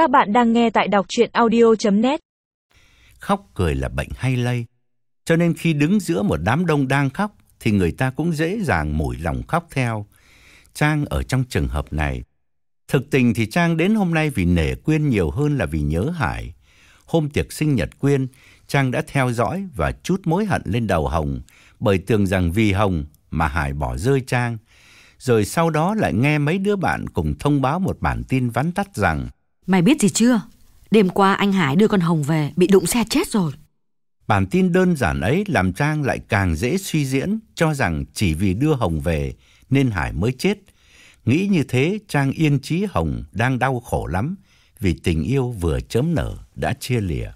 Các bạn đang nghe tại đọc chuyện audio.net Khóc cười là bệnh hay lây. Cho nên khi đứng giữa một đám đông đang khóc thì người ta cũng dễ dàng mủi lòng khóc theo. Trang ở trong trường hợp này. Thực tình thì Trang đến hôm nay vì nể Quyên nhiều hơn là vì nhớ Hải. Hôm tiệc sinh nhật Quyên, Trang đã theo dõi và chút mối hận lên đầu Hồng bởi tưởng rằng vì Hồng mà Hải bỏ rơi Trang. Rồi sau đó lại nghe mấy đứa bạn cùng thông báo một bản tin vắn tắt rằng Mày biết gì chưa? Đêm qua anh Hải đưa con Hồng về, bị đụng xe chết rồi. Bản tin đơn giản ấy làm Trang lại càng dễ suy diễn cho rằng chỉ vì đưa Hồng về nên Hải mới chết. Nghĩ như thế Trang yên chí Hồng đang đau khổ lắm vì tình yêu vừa chớm nở đã chia lìa.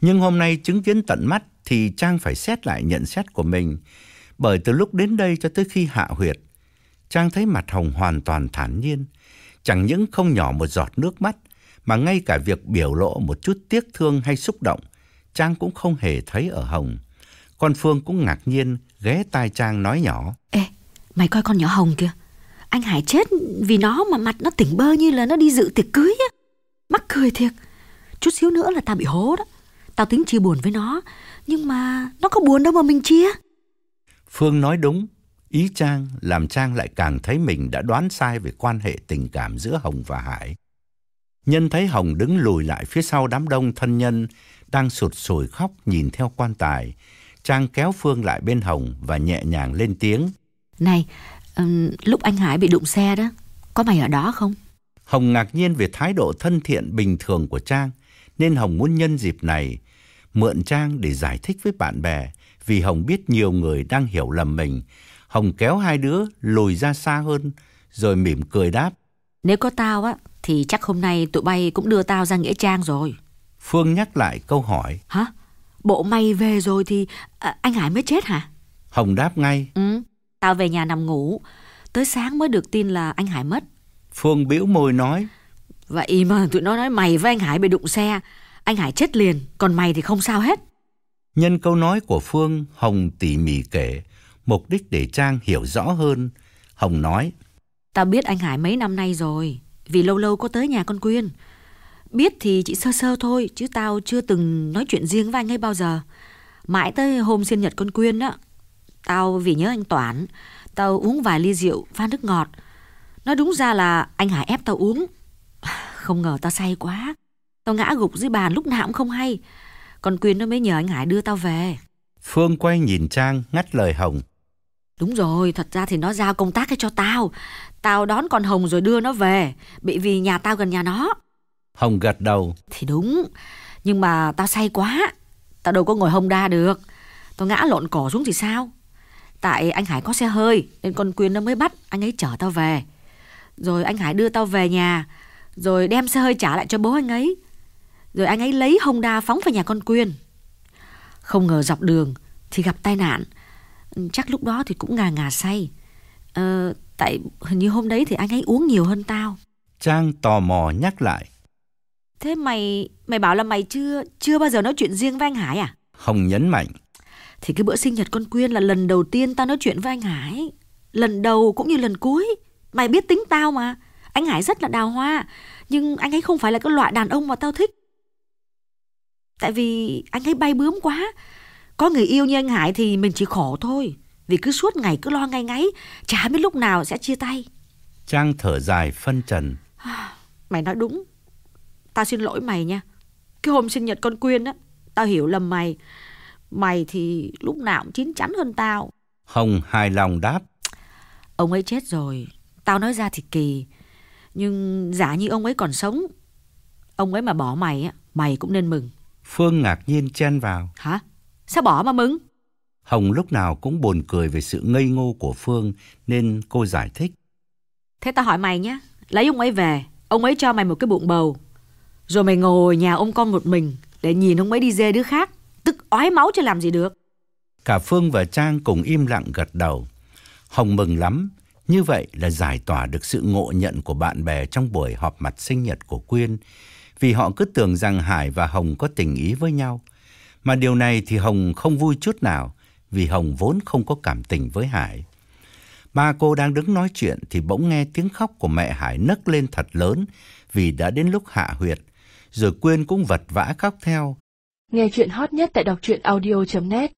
Nhưng hôm nay chứng kiến tận mắt thì Trang phải xét lại nhận xét của mình. Bởi từ lúc đến đây cho tới khi hạ huyệt, Trang thấy mặt Hồng hoàn toàn thản nhiên. Chẳng những không nhỏ một giọt nước mắt, mà ngay cả việc biểu lộ một chút tiếc thương hay xúc động, Trang cũng không hề thấy ở Hồng. Con Phương cũng ngạc nhiên ghé tai Trang nói nhỏ. Ê, mày coi con nhỏ Hồng kìa. Anh Hải chết vì nó mà mặt nó tỉnh bơ như là nó đi dự tiệc cưới á. Mắc cười thiệt. Chút xíu nữa là tao bị hố đó. Tao tính chia buồn với nó, nhưng mà nó có buồn đâu mà mình chia. Phương nói đúng, ý Trang làm Trang lại càng thấy mình đã đoán sai về quan hệ tình cảm giữa Hồng và Hải. Nhân thấy Hồng đứng lùi lại phía sau đám đông thân nhân đang sụt sùi khóc nhìn theo quan tài. Trang kéo Phương lại bên Hồng và nhẹ nhàng lên tiếng. Này, um, lúc anh Hải bị đụng xe đó, có mày ở đó không? Hồng ngạc nhiên về thái độ thân thiện bình thường của Trang, nên Hồng muốn nhân dịp này mượn Trang để giải thích với bạn bè, vì Hồng biết nhiều người đang hiểu lầm mình. Hồng kéo hai đứa lùi ra xa hơn, rồi mỉm cười đáp. Nếu có tao á, thì chắc hôm nay tụi bay cũng đưa tao ra Nghĩa Trang rồi. Phương nhắc lại câu hỏi. Hả? Bộ mày về rồi thì à, anh Hải mới chết hả? Hồng đáp ngay. Ừ, tao về nhà nằm ngủ. Tới sáng mới được tin là anh Hải mất. Phương bĩu môi nói. Vậy mà tụi nó nói mày với anh Hải bị đụng xe. Anh Hải chết liền, còn mày thì không sao hết. Nhân câu nói của Phương, Hồng tỉ mỉ kể, mục đích để Trang hiểu rõ hơn. Hồng nói. Tao biết anh Hải mấy năm nay rồi, vì lâu lâu có tới nhà con Quyên. Biết thì chỉ sơ sơ thôi, chứ tao chưa từng nói chuyện riêng với anh ấy bao giờ. Mãi tới hôm sinh nhật con Quyên đó, tao vì nhớ anh Toản, tao uống vài ly rượu pha nước ngọt. Nói đúng ra là anh Hải ép tao uống. Không ngờ tao say quá. Tao ngã gục dưới bàn lúc nào cũng không hay. Còn Quyên nó mới nhờ anh Hải đưa tao về. Phương quay nhìn Trang ngắt lời Hồng. Đúng rồi, thật ra thì nó giao công tác cho tao. Tao đón con Hồng rồi đưa nó về, bị vì nhà tao gần nhà nó. Hồng gật đầu. Thì đúng, nhưng mà tao say quá. Tao đâu có ngồi hông đa được. Tao ngã lộn cổ xuống thì sao? Tại anh Hải có xe hơi, nên con Quyên nó mới bắt anh ấy chở tao về. Rồi anh Hải đưa tao về nhà, rồi đem xe hơi trả lại cho bố anh ấy. Rồi anh ấy lấy Honda phóng vào nhà con Quyên. Không ngờ dọc đường thì gặp tai nạn. Chắc lúc đó thì cũng ngà ngà say. Ờ, tại hình như hôm đấy thì anh ấy uống nhiều hơn tao. Trang tò mò nhắc lại. Thế mày mày bảo là mày chưa chưa bao giờ nói chuyện riêng với anh Hải à? Hồng nhấn mạnh. Thì cái bữa sinh nhật con Quyên là lần đầu tiên tao nói chuyện với anh Hải. Lần đầu cũng như lần cuối. Mày biết tính tao mà. Anh Hải rất là đào hoa. Nhưng anh ấy không phải là cái loại đàn ông mà tao thích. Tại vì anh ấy bay bướm quá. Có người yêu như anh Hải thì mình chỉ khổ thôi. Vì cứ suốt ngày cứ lo ngay ngáy, chả biết lúc nào sẽ chia tay. Trang thở dài phân trần. Mày nói đúng. Tao xin lỗi mày nha. Cái hôm sinh nhật con Quyên á, tao hiểu lầm mày. Mày thì lúc nào cũng chín chắn hơn tao. Hồng hài lòng đáp. Ông ấy chết rồi. Tao nói ra thì kỳ. Nhưng giả như ông ấy còn sống, ông ấy mà bỏ mày á, mày cũng nên mừng. Phương ngạc nhiên chen vào. Hả? Sao bỏ mà mừng? Hồng lúc nào cũng buồn cười về sự ngây ngô của Phương nên cô giải thích. Thế tao hỏi mày nhé, lấy ông ấy về, ông ấy cho mày một cái bụng bầu. Rồi mày ngồi nhà ôm con một mình để nhìn ông ấy đi dê đứa khác, tức ói máu chứ làm gì được. Cả Phương và Trang cùng im lặng gật đầu. Hồng mừng lắm, như vậy là giải tỏa được sự ngộ nhận của bạn bè trong buổi họp mặt sinh nhật của Quyên, vì họ cứ tưởng rằng Hải và Hồng có tình ý với nhau. Mà điều này thì Hồng không vui chút nào, vì Hồng vốn không có cảm tình với Hải. Ba cô đang đứng nói chuyện thì bỗng nghe tiếng khóc của mẹ Hải nấc lên thật lớn, vì đã đến lúc hạ huyệt, rồi Quyên cũng vật vã khóc theo. Nghe chuyện hot nhất tại đọc truyện audio.net